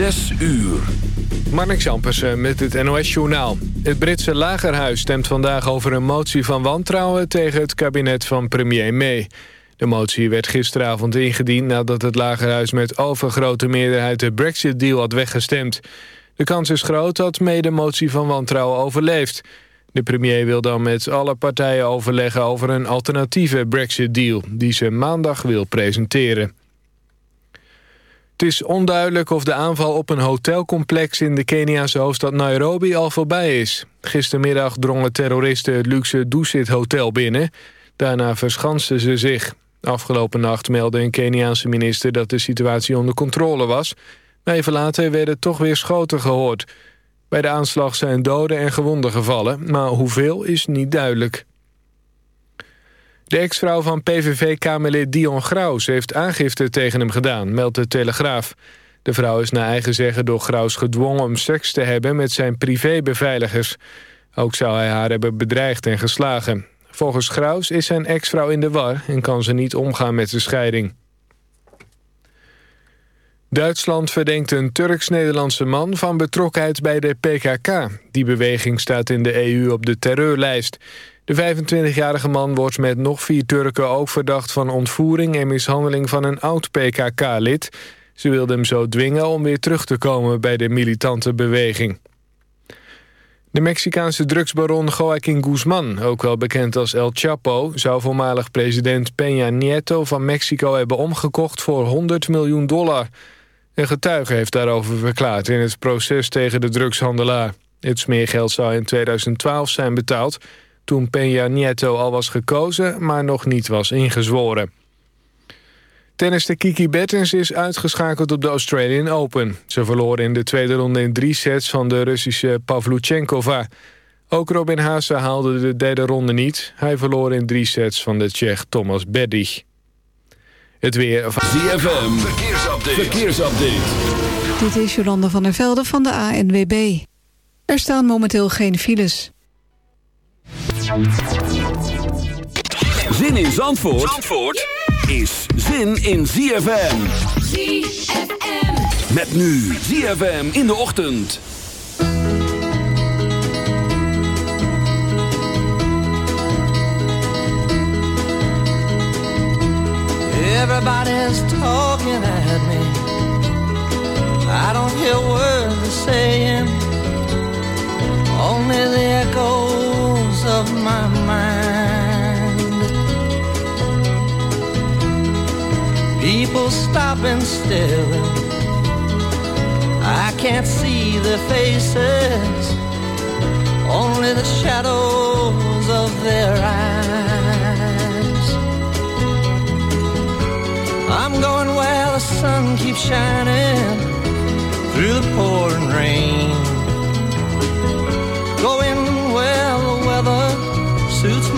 Zes uur. Marnik Jampersen met het NOS-journaal. Het Britse Lagerhuis stemt vandaag over een motie van wantrouwen... tegen het kabinet van premier May. De motie werd gisteravond ingediend nadat het Lagerhuis... met overgrote meerderheid de Brexit-deal had weggestemd. De kans is groot dat May de motie van wantrouwen overleeft. De premier wil dan met alle partijen overleggen over een alternatieve Brexit-deal... die ze maandag wil presenteren. Het is onduidelijk of de aanval op een hotelcomplex in de Keniaanse hoofdstad Nairobi al voorbij is. Gistermiddag drongen terroristen het luxe Dusit Hotel binnen. Daarna verschansten ze zich. Afgelopen nacht meldde een Keniaanse minister dat de situatie onder controle was. Maar even later werden toch weer schoten gehoord. Bij de aanslag zijn doden en gewonden gevallen, maar hoeveel is niet duidelijk. De ex-vrouw van PVV-kamerlid Dion Graus heeft aangifte tegen hem gedaan, meldt de Telegraaf. De vrouw is naar eigen zeggen door Graus gedwongen om seks te hebben met zijn privébeveiligers. Ook zou hij haar hebben bedreigd en geslagen. Volgens Graus is zijn ex-vrouw in de war en kan ze niet omgaan met de scheiding. Duitsland verdenkt een Turks-Nederlandse man van betrokkenheid bij de PKK. Die beweging staat in de EU op de terreurlijst. De 25-jarige man wordt met nog vier Turken ook verdacht van ontvoering en mishandeling van een oud PKK-lid. Ze wilden hem zo dwingen om weer terug te komen bij de militante beweging. De Mexicaanse drugsbaron Joaquín Guzman, ook wel bekend als El Chapo... zou voormalig president Peña Nieto van Mexico hebben omgekocht voor 100 miljoen dollar. Een getuige heeft daarover verklaard in het proces tegen de drugshandelaar. Het smeergeld zou in 2012 zijn betaald toen Peña Nieto al was gekozen, maar nog niet was ingezworen. Tennister Kiki Bertens is uitgeschakeld op de Australian Open. Ze verloor in de tweede ronde in drie sets van de Russische Pavluchenkova. Ook Robin Haase haalde de derde ronde niet. Hij verloor in drie sets van de Tsjech Thomas Berdych. Het weer van ZFM, verkeersupdate. verkeersupdate. Dit is Jolanda van der Velde van de ANWB. Er staan momenteel geen files. Zin in Zandvoort, Zandvoort is zin in ZFM. ZFM. Met nu ZFM in de ochtend. Everybody's talking at me. I don't hear words they're saying. Only the echoes of my mind. People stopping still. I can't see their faces. Only the shadows of their eyes. I'm going where the sun keeps shining through the pouring rain. Going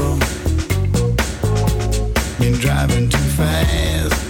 trouble. Been driving too fast.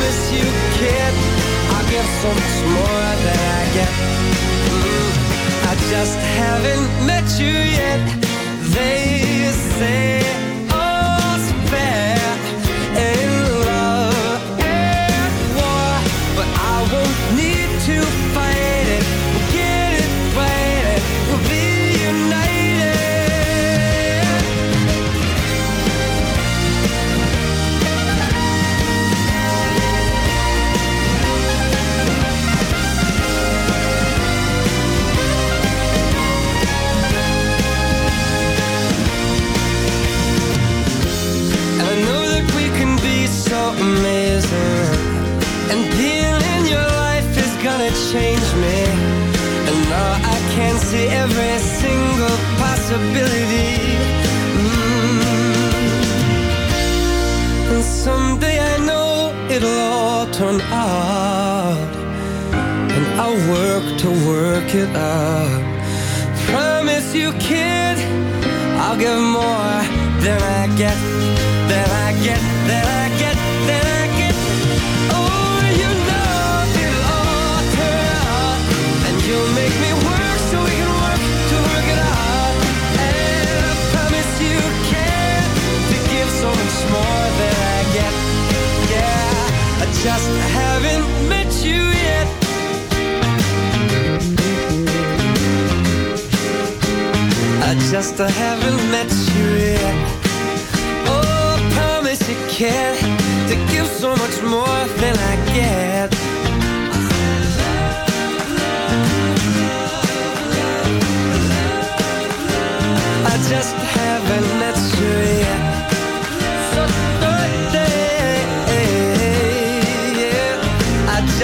promise you, kid I'll give so much more than I get. Mm, I just haven't met you yet. They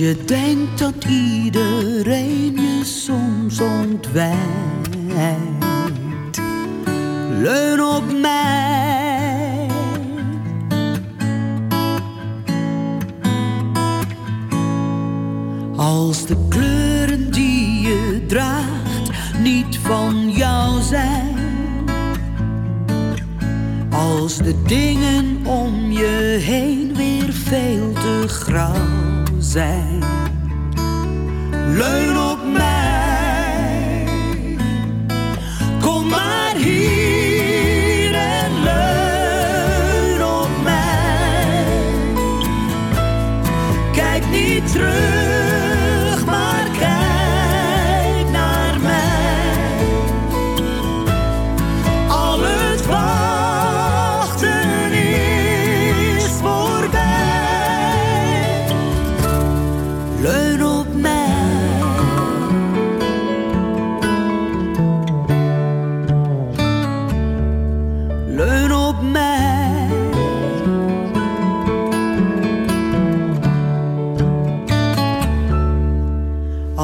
je denkt dat iedereen je soms ontwijkt.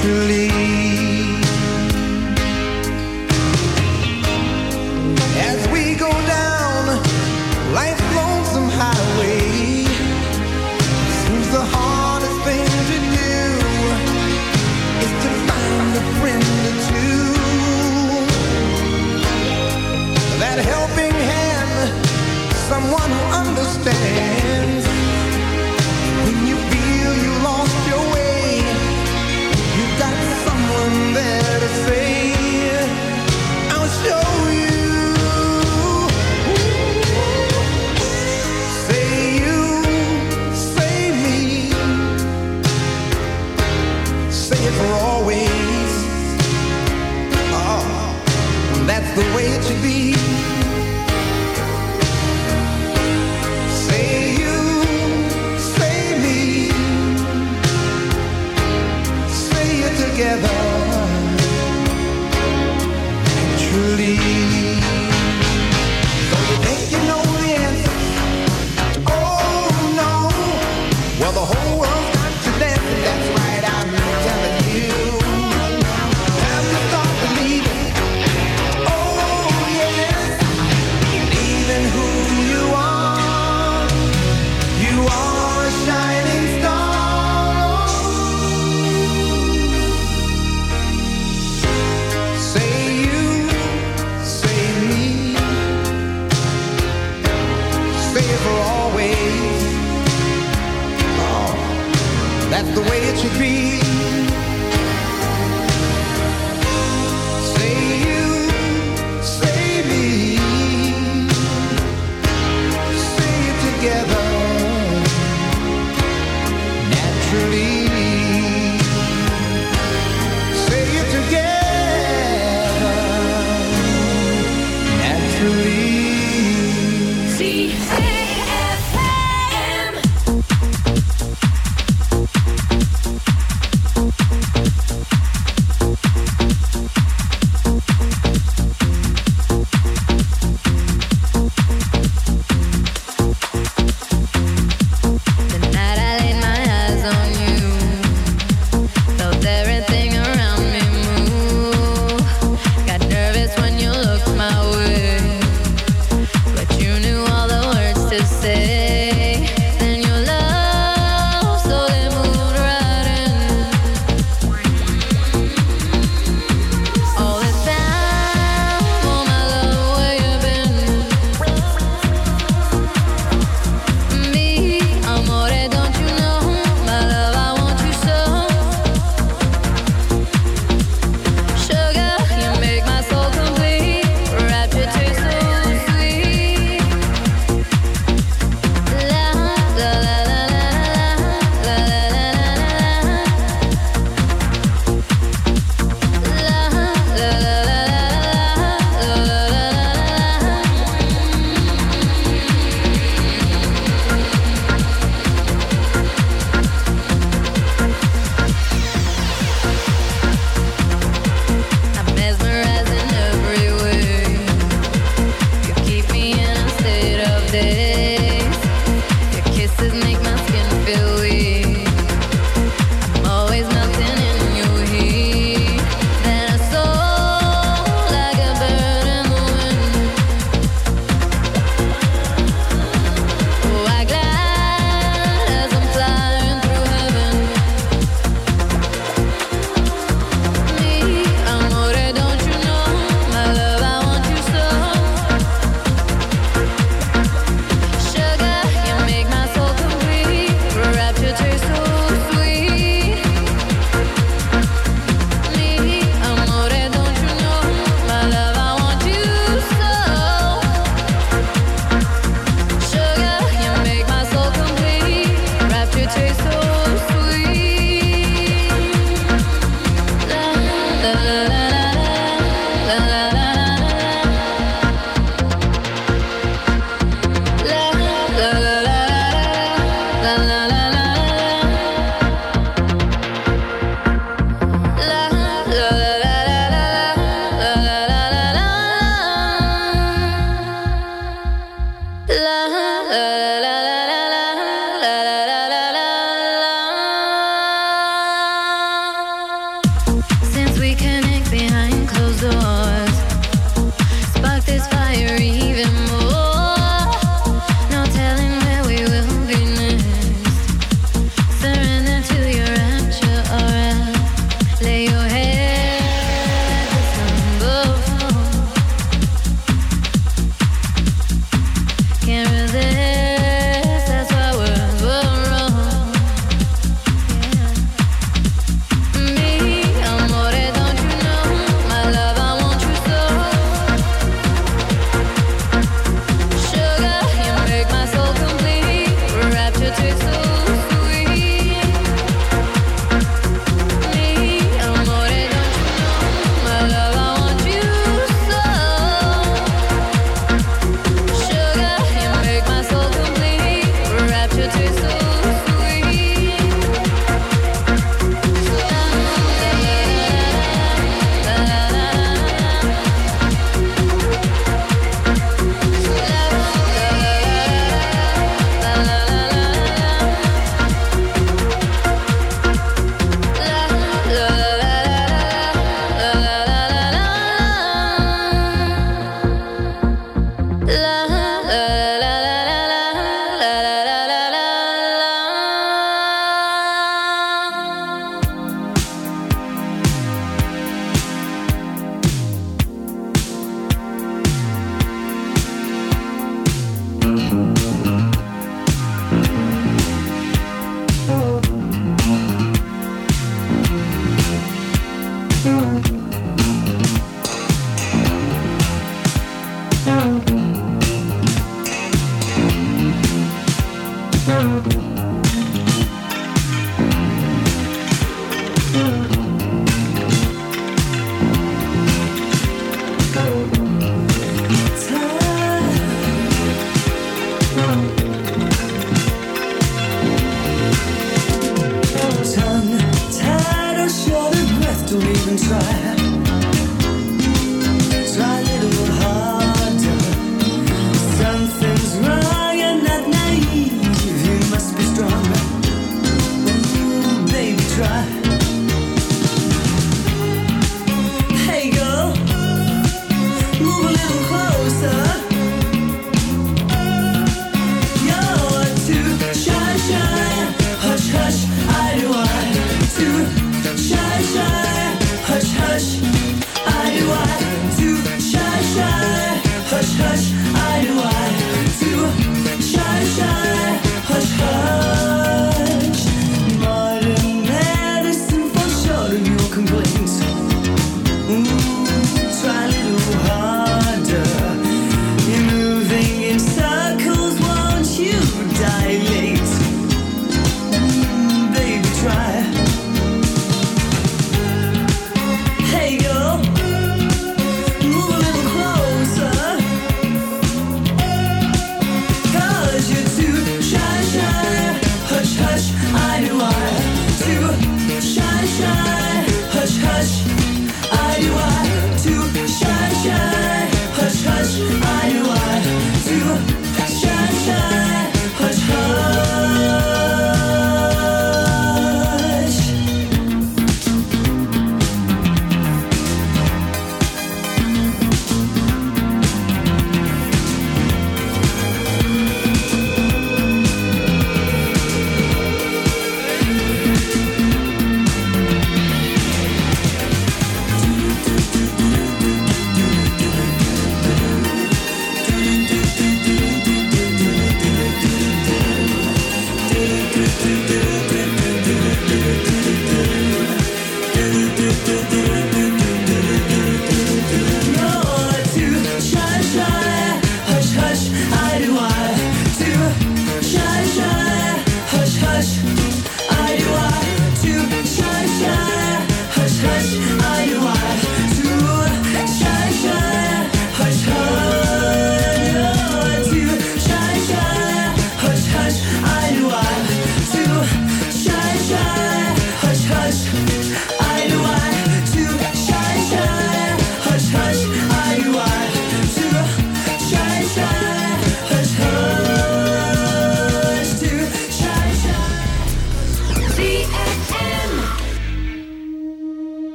naturally